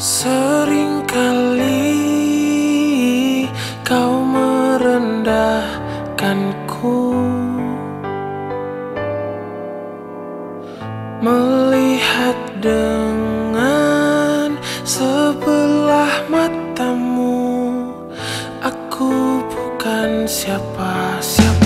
Seringkali kau merendahkanku. Melihat dengan sebelah matamu Aku bukan siapa-siapa.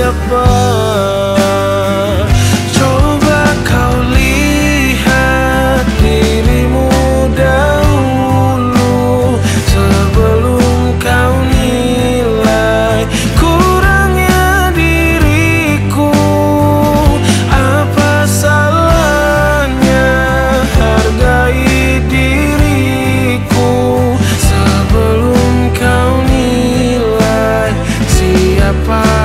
siapa? Coba kau lihat dirimu dahulu Sebelum kau nilai kurangnya diriku. Apa salahnya hargai diriku Sebelum kau nilai siapa?